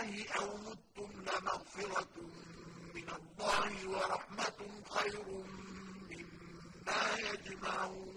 اللَّهِ أَوْ مُتُّمْ لَمَغْفِرَةٌ مِّنَ اللَّهِ وَرَحْمَةٌ خَيْرٌ مِّمَّا يَجْمَعُونَ.